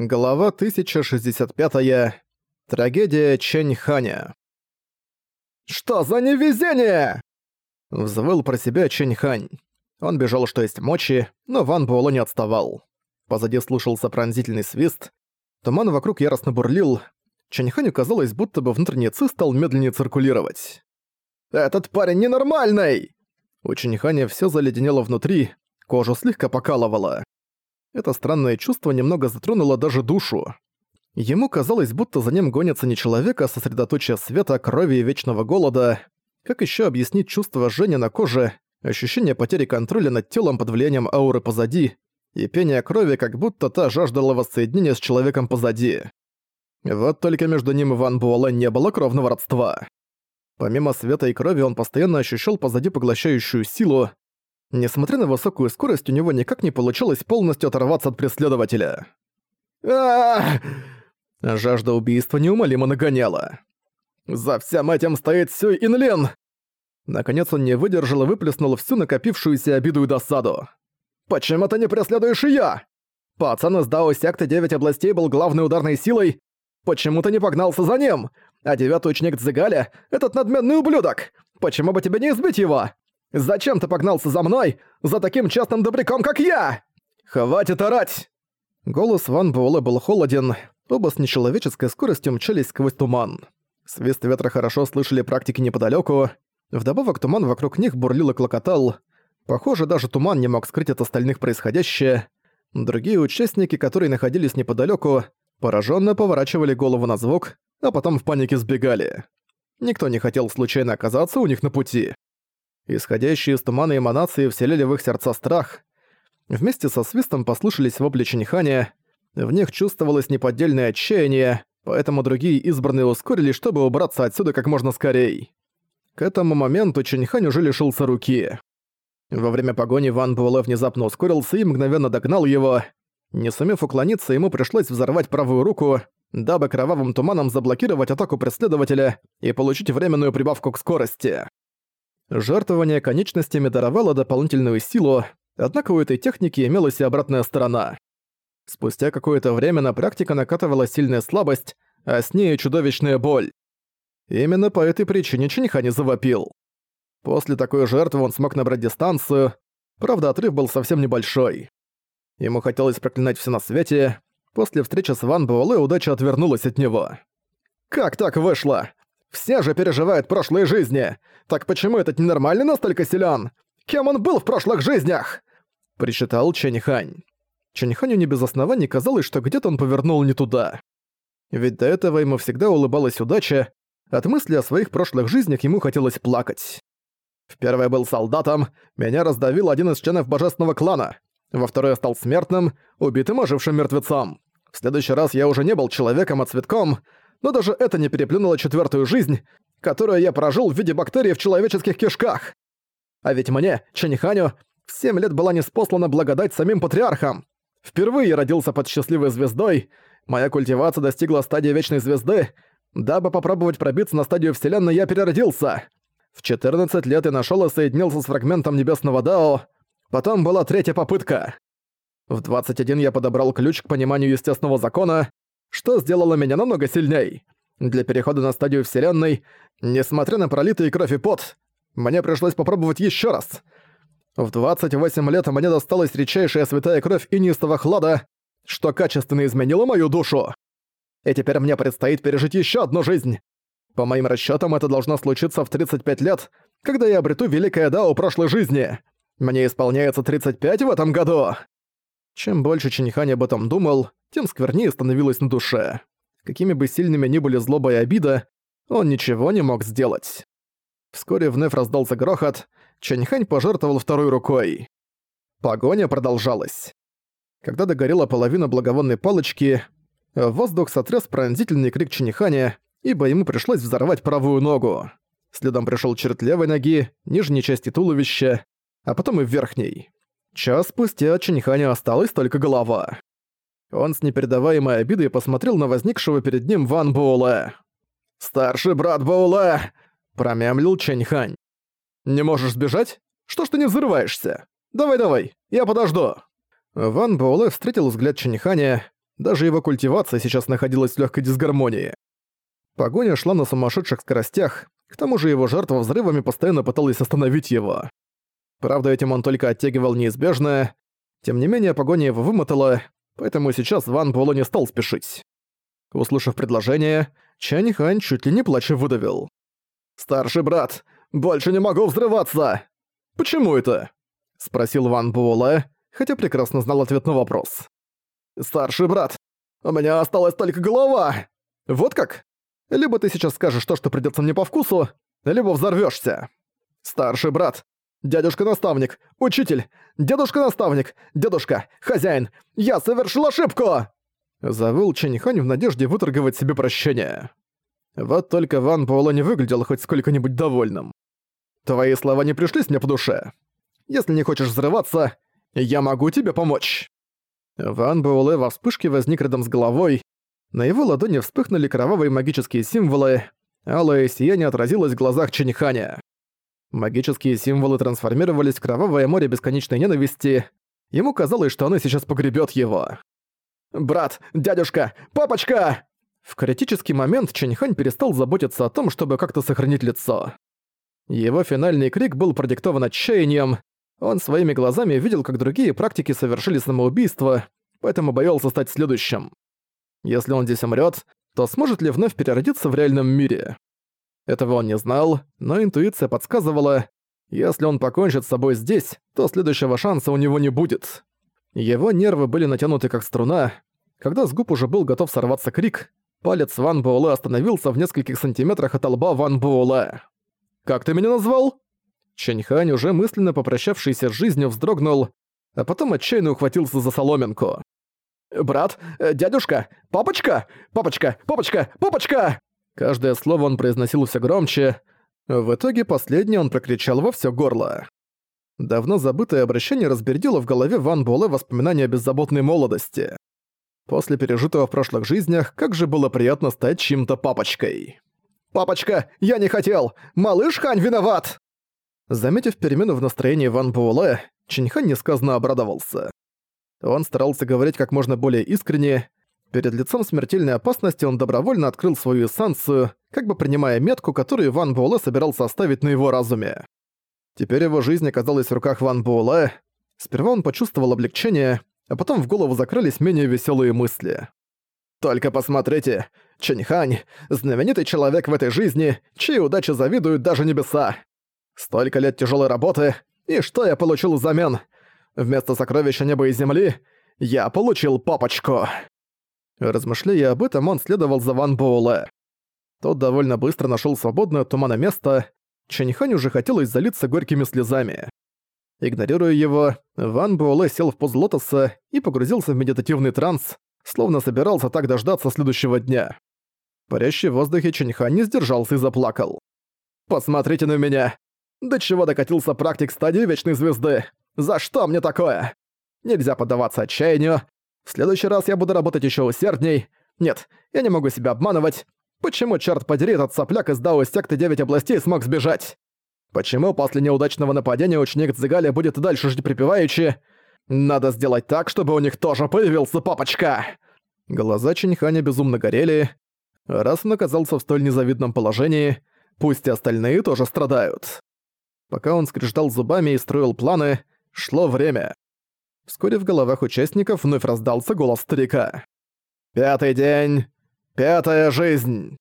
Глава 1065. -я. Трагедия Чэньханя. «Что за невезение?» Взвыл про себя Чэньхань. Он бежал что есть мочи, но Ван Буэлло не отставал. Позади слушался пронзительный свист. Туман вокруг яростно бурлил. Чэньханю казалось, будто бы внутренний ци стал медленнее циркулировать. «Этот парень ненормальный!» У Чэньханя всё заледенело внутри, кожу слегка покалывало. Это странное чувство немного затронуло даже душу. Ему казалось, будто за ним гонится не человек, а сосредоточие света, крови и вечного голода. Как еще объяснить чувство жжения на коже, ощущение потери контроля над телом под влиянием ауры позади и пение крови, как будто та жаждала воссоединения с человеком позади. Вот только между ним и Ван Буэлэ не было кровного родства. Помимо света и крови он постоянно ощущал позади поглощающую силу, Несмотря на высокую скорость, у него никак не получилось полностью оторваться от преследователя. Жажда убийства неумолимо нагоняла. «За всем этим стоит Сюй Инлен!» Наконец он не выдержал и выплеснул всю накопившуюся обиду и досаду. «Почему ты не преследуешь и я? Пацан из Дао секты Девять областей был главной ударной силой. Почему ты не погнался за ним? А девятый ученик Дзигаля — этот надменный ублюдок! Почему бы тебе не избить его? Зачем ты погнался за мной? За таким частным добряком, как я? Хватит орать!» Голос Ван Буэлэ был холоден, оба с нечеловеческой скоростью мчались сквозь туман. Свист ветра хорошо слышали практики неподалеку. Вдобавок туман вокруг них бурлил и клокотал. Похоже, даже туман не мог скрыть от остальных происходящее. Другие участники, которые находились неподалеку, пораженно поворачивали голову на звук, а потом в панике сбегали. Никто не хотел случайно оказаться у них на пути. Исходящие из тумана эманации вселили в их сердца страх. Вместе со свистом послышались вопли Чиниханя, в них чувствовалось неподдельное отчаяние, поэтому другие избранные ускорились, чтобы убраться отсюда как можно скорей. К этому моменту Чинихань уже лишился руки. Во время погони Ван Буэлэ внезапно ускорился и мгновенно догнал его. Не сумев уклониться, ему пришлось взорвать правую руку, дабы кровавым туманом заблокировать атаку преследователя и получить временную прибавку к скорости. Жертвование конечностями даровало дополнительную силу, однако у этой техники имелась и обратная сторона. Спустя какое-то время на практике накатывала сильная слабость, а с ней чудовищная боль. Именно по этой причине Чиньха не завопил. После такой жертвы он смог набрать дистанцию, правда отрыв был совсем небольшой. Ему хотелось проклинать все на свете, после встречи с Ван Буэлэ удача отвернулась от него. «Как так вышло? Все же переживают прошлые жизни. Так почему этот ненормальный настолько силен? Кем он был в прошлых жизнях?» Причитал Чэньхань. Чэньханю не без оснований казалось, что где-то он повернул не туда. Ведь до этого ему всегда улыбалась удача, от мысли о своих прошлых жизнях ему хотелось плакать. В первое был солдатом, меня раздавил один из членов божественного клана. Во второе стал смертным, убитым ожившим мертвецом. В следующий раз я уже не был человеком, а цветком, но даже это не переплюнуло четвертую жизнь, которую я прожил в виде бактерий в человеческих кишках. А ведь мне, Чаниханю, в 7 лет была неспослана благодать самим патриархам. Впервые я родился под счастливой звездой, моя культивация достигла стадии вечной звезды, дабы попробовать пробиться на стадию Вселенной, я переродился. В 14 лет я нашёл и соединился с фрагментом Небесного Дао, потом была третья попытка. В 21 я подобрал ключ к пониманию естественного закона, что сделало меня намного сильней. Для перехода на стадию Вселенной, несмотря на пролитые кровь и пот, мне пришлось попробовать еще раз. В 28 лет мне досталась редчайшая святая кровь инистого хлада, что качественно изменило мою душу. И теперь мне предстоит пережить еще одну жизнь. По моим расчетам, это должно случиться в 35 лет, когда я обрету Великое Дао прошлой жизни. Мне исполняется 35 в этом году. Чем больше Чинихань об этом думал, тем сквернее становилось на душе. Какими бы сильными ни были злоба и обида, он ничего не мог сделать. Вскоре вновь раздался грохот, Чаньхань пожертвовал второй рукой. Погоня продолжалась. Когда догорела половина благовонной палочки, воздух сотряс пронзительный крик Чаньханя, ибо ему пришлось взорвать правую ногу. Следом пришел черт левой ноги, нижней части туловища, а потом и верхней. Час спустя от Чиньханя осталась только голова. Он с непередаваемой обидой посмотрел на возникшего перед ним Ван Буэлэ. «Старший брат Буэлэ!» – промямлил Чэньхань. «Не можешь сбежать? Что ж ты не взрываешься? Давай-давай, я подожду!» Ван Буэлэ встретил взгляд Чэньханя. Даже его культивация сейчас находилась в легкой дисгармонии. Погоня шла на сумасшедших скоростях, к тому же его жертва взрывами постоянно пыталась остановить его. Правда, этим он только оттягивал неизбежное. Тем не менее, погоня его вымотала, поэтому сейчас Ван Буэлэ не стал спешить. Услышав предложение, Чань Хань чуть ли не плача выдавил. «Старший брат, больше не могу взрываться!» «Почему это?» — спросил Ван Буэлэ, хотя прекрасно знал ответ на вопрос. «Старший брат, у меня осталась только голова!» «Вот как? Либо ты сейчас скажешь то, что придётся мне по вкусу, либо взорвёшься. Старший брат, дядюшка-наставник, учитель, дедушка-наставник, дедушка, хозяин, я совершил ошибку!» Завыл Чэньхань в надежде выторговать себе прощение. Вот только Ван Буэлэ не выглядел хоть сколько-нибудь довольным. «Твои слова не пришлись мне по душе. Если не хочешь взрываться, я могу тебе помочь». Ван Буэлэ во вспышке возник рядом с головой. На его ладони вспыхнули кровавые магические символы. Алое сияние отразилось в глазах Чиниханя. Магические символы трансформировались в кровавое море бесконечной ненависти. Ему казалось, что оно сейчас погребет его. «Брат! Дядюшка! Папочка!» В критический момент Чиньхань перестал заботиться о том, чтобы как-то сохранить лицо. Его финальный крик был продиктован отчаянием, он своими глазами видел, как другие практики совершили самоубийство, поэтому боялся стать следующим. Если он здесь умрет, то сможет ли вновь переродиться в реальном мире? Этого он не знал, но интуиция подсказывала, если он покончит с собой здесь, то следующего шанса у него не будет. Его нервы были натянуты как струна. Когда с губ уже был готов сорваться крик, палец Ван Буэлэ остановился в нескольких сантиметрах от лба Ван Буэлэ. «Как ты меня назвал?» Чэньхань, уже мысленно попрощавшийся с жизнью, вздрогнул, а потом отчаянно ухватился за соломинку. «Брат, э, дядюшка, папочка, папочка, папочка, папочка!» Каждое слово он произносил все громче. В итоге последнее он прокричал во все горло. Давно забытое обращение разбередило в голове Ван Буэлэ воспоминания о беззаботной молодости. После пережитого в прошлых жизнях, как же было приятно стать чьим-то папочкой. «Папочка, я не хотел! Малыш Хань виноват!» Заметив перемену в настроении Ван Буэлэ, Чиньхан несказанно обрадовался. Он старался говорить как можно более искренне. Перед лицом смертельной опасности он добровольно открыл свою эссенцию, как бы принимая метку, которую Ван Буэлэ собирался оставить на его разуме. Теперь его жизнь оказалась в руках Ван Буэлэ. Сперва он почувствовал облегчение, а потом в голову закрылись менее веселые мысли. «Только посмотрите, Чиньхань — знаменитый человек в этой жизни, чьей удачи завидуют даже небеса. Столько лет тяжелой работы, и что я получил взамен? Вместо сокровища неба и земли я получил папочку. Размышляя об этом, он следовал за Ван Боуле. Тот довольно быстро нашел свободное от тумана место. Чанихань уже хотелось залиться горькими слезами. Игнорируя его, Ван Буэлэ сел в позу лотоса и погрузился в медитативный транс, словно собирался так дождаться следующего дня. Парящий в воздухе Чаньхань не сдержался и заплакал. «Посмотрите на меня! До чего докатился практик стадии Вечной Звезды? За что мне такое? Нельзя поддаваться отчаянию. В следующий раз я буду работать еще усердней. Нет, я не могу себя обманывать. Почему, черт подери, этот сопляк из Дао секты Девять областей смог сбежать? Почему после неудачного нападения ученик Цзигаля будет и дальше жить припеваючи? Надо сделать так, чтобы у них тоже появился папочка!» Глаза Чиньханя безумно горели. Раз он оказался в столь незавидном положении, пусть и остальные тоже страдают. Пока он скрежетал зубами и строил планы, шло время. Вскоре в головах участников вновь раздался голос старика. «Пятый день. Пятая жизнь».